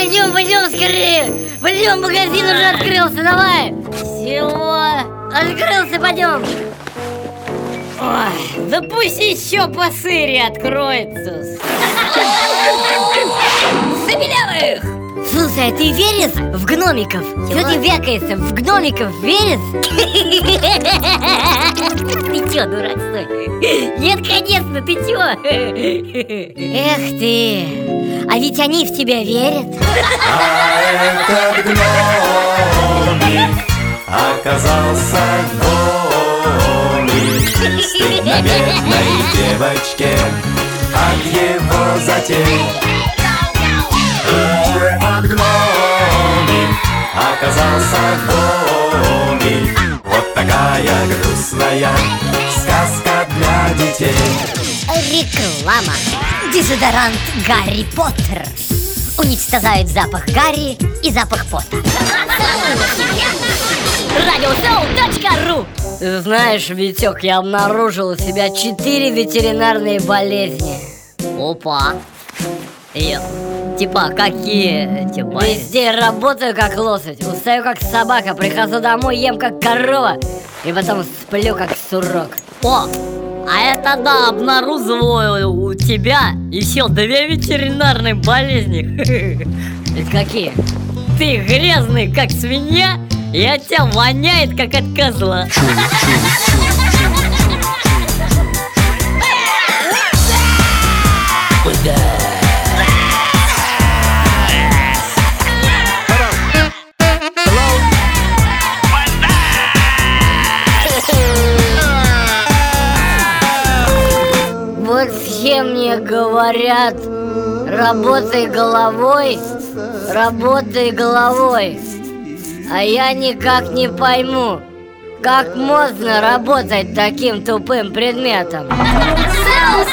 Пойдем, пойдем скорее! Пойдем, магазин уже открылся, давай! Всего! Открылся, пойдем! Ой, да пусть еще посыре откроется! их! Слушай, а ты верец в гномиков? Чего? Что ты вякается? В гномиков верец? Ты че, дурак, стой? Нет, конечно, ты че? Эх ты! А ведь они в тебя верят. А этот гномик оказался голый Стыдно бедной девочке от его затей. И этот гномик оказался голый Вот такая грустная сказка для детей Реклама. Дезодорант Гарри Поттер. Уничтожает запах Гарри и запах пота Радиосоу.ру Знаешь, Витек, я обнаружил у себя четыре ветеринарные болезни. Опа. Я- Типа, какие болезни? Везде работаю как лошадь, устаю как собака, прихожу домой, ем как корова. И потом сплю как сурок. О, а это да, обнаруживаю у тебя еще две ветеринарные болезни какие? Ты грязный, как свинья, и от тебя воняет, как от козла Вот все мне говорят, работай головой, работай головой. А я никак не пойму, как можно работать таким тупым предметом. Соус!